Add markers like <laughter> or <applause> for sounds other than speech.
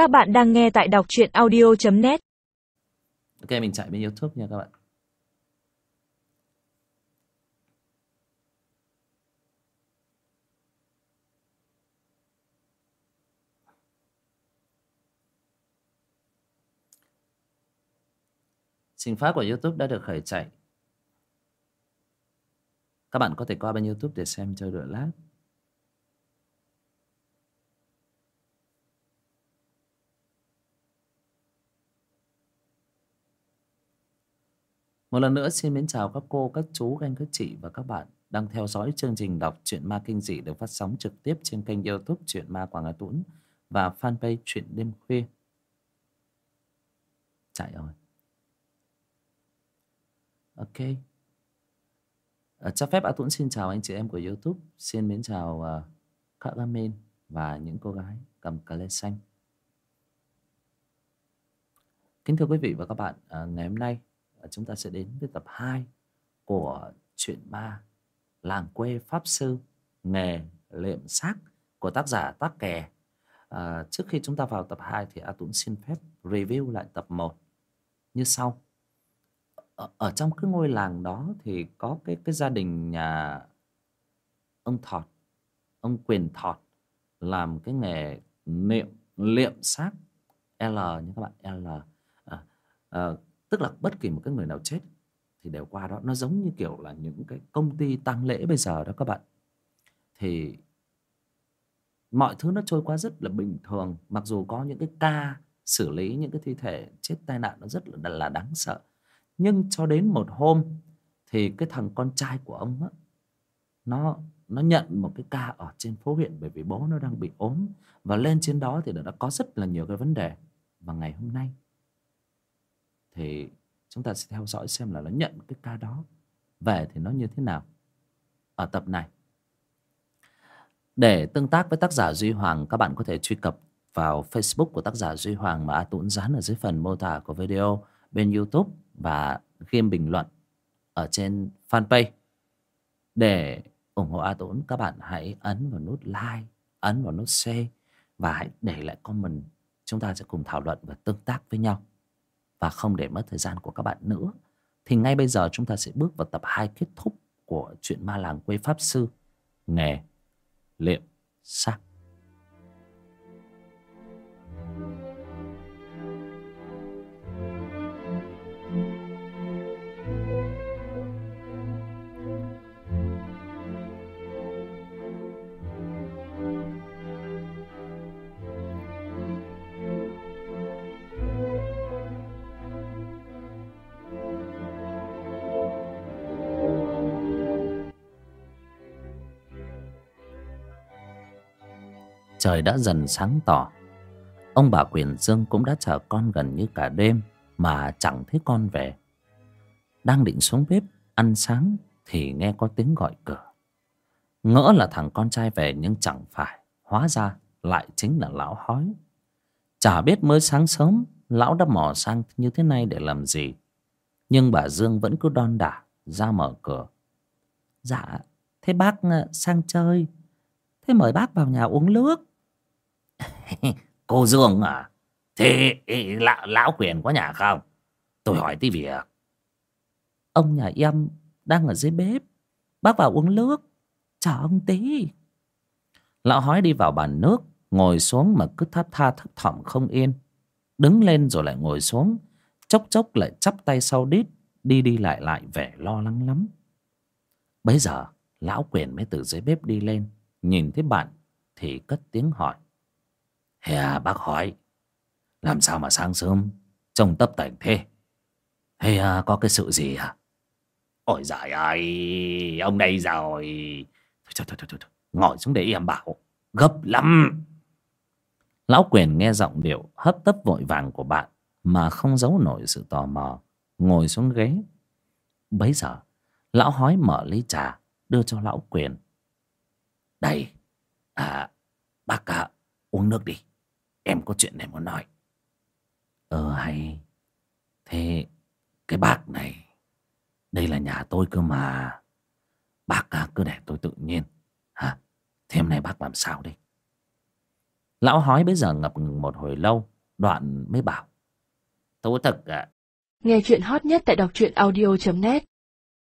Các bạn đang nghe tại đọc truyện audio.net Ok, mình chạy bên Youtube nha các bạn. Trình phát của Youtube đã được khởi chạy. Các bạn có thể qua bên Youtube để xem chơi đợi lát. Một lần nữa xin mến chào các cô, các chú, các anh, các chị và các bạn đang theo dõi chương trình đọc truyện ma kinh dị được phát sóng trực tiếp trên kênh youtube truyện ma Quảng Hà Tũng và fanpage truyện đêm khuya. Chạy rồi. Ok. À, cho phép A Tuấn xin chào anh chị em của youtube. Xin mến chào uh, các admin và những cô gái cầm cà lê xanh. Kính thưa quý vị và các bạn, à, ngày hôm nay chúng ta sẽ đến với tập 2 của truyện ma làng quê pháp sư nghề liệm xác của tác giả tác kè. À, trước khi chúng ta vào tập 2 thì A Tuấn xin phép review lại tập 1 như sau. Ở, ở trong cái ngôi làng đó thì có cái cái gia đình nhà ông Thọt ông Quyền Thọt làm cái nghề liệm liệm xác L như các bạn L. À, à, tức là bất kỳ một cái người nào chết thì đều qua đó. Nó giống như kiểu là những cái công ty tang lễ bây giờ đó các bạn. Thì mọi thứ nó trôi qua rất là bình thường. Mặc dù có những cái ca xử lý những cái thi thể chết tai nạn nó rất là, là đáng sợ. Nhưng cho đến một hôm thì cái thằng con trai của ông á nó nó nhận một cái ca ở trên phố huyện bởi vì bố nó đang bị ốm. Và lên trên đó thì nó đã có rất là nhiều cái vấn đề. Và ngày hôm nay thì chúng ta sẽ theo dõi xem là nó nhận cái ca đó về thì nó như thế nào ở tập này. Để tương tác với tác giả Duy Hoàng, các bạn có thể truy cập vào Facebook của tác giả Duy Hoàng mà A tuấn dán ở dưới phần mô tả của video, bên YouTube và game bình luận ở trên fanpage. Để ủng hộ A tuấn các bạn hãy ấn vào nút like, ấn vào nút share và hãy để lại comment. Chúng ta sẽ cùng thảo luận và tương tác với nhau và không để mất thời gian của các bạn nữa. Thì ngay bây giờ chúng ta sẽ bước vào tập 2 kết thúc của chuyện ma làng quê pháp sư. Nghề, liệm, xác. Trời đã dần sáng tỏ. Ông bà quyền dương cũng đã chờ con gần như cả đêm mà chẳng thấy con về. Đang định xuống bếp ăn sáng thì nghe có tiếng gọi cửa. Ngỡ là thằng con trai về nhưng chẳng phải, hóa ra lại chính là lão hói. Chả biết mới sáng sớm, lão đã mò sang như thế này để làm gì. Nhưng bà dương vẫn cứ đon đả, ra mở cửa. Dạ thế bác à, sang chơi. Thế mời bác vào nhà uống nước. <laughs> Cô Dương à Thế lão, lão quyền có nhà không? Tôi hỏi tí việc Ông nhà em đang ở dưới bếp Bác vào uống nước Chờ ông tí. Lão hói đi vào bàn nước Ngồi xuống mà cứ tháp tha thấp thỏm không yên. Đứng lên rồi lại ngồi xuống Chốc chốc lại chắp tay sau đít Đi đi lại lại vẻ lo lắng lắm. Bấy giờ Lão quyền mới từ dưới bếp đi lên Nhìn thấy bạn Thì cất tiếng hỏi Hè à, bác hỏi Làm sao mà sáng sớm Trông tấp tảnh thế? Hay à, có cái sự gì à Ôi giời ơi Ông đây rồi. Thôi thôi thôi thôi, thôi. Ngồi xuống để em bảo. Gấp lắm. Lão quyền nghe giọng điệu hấp tấp vội vàng của bạn Mà không giấu nổi sự tò mò Ngồi xuống ghế. Bấy giờ Lão hói mở ly trà Đưa cho lão quyền. Đây À bác à, uống nước đi. Em có chuyện này muốn nói. Ờ hay. Thế cái bác này Đây là nhà tôi cơ mà. Bác à, cứ để tôi tự nhiên. Hả? Thế hôm nay bác làm sao đây? Lão hói bây giờ ngập ngừng một hồi lâu đoạn mới bảo. Thú thực ạ. Nghe chuyện hot nhất tại đọc truyện audio.net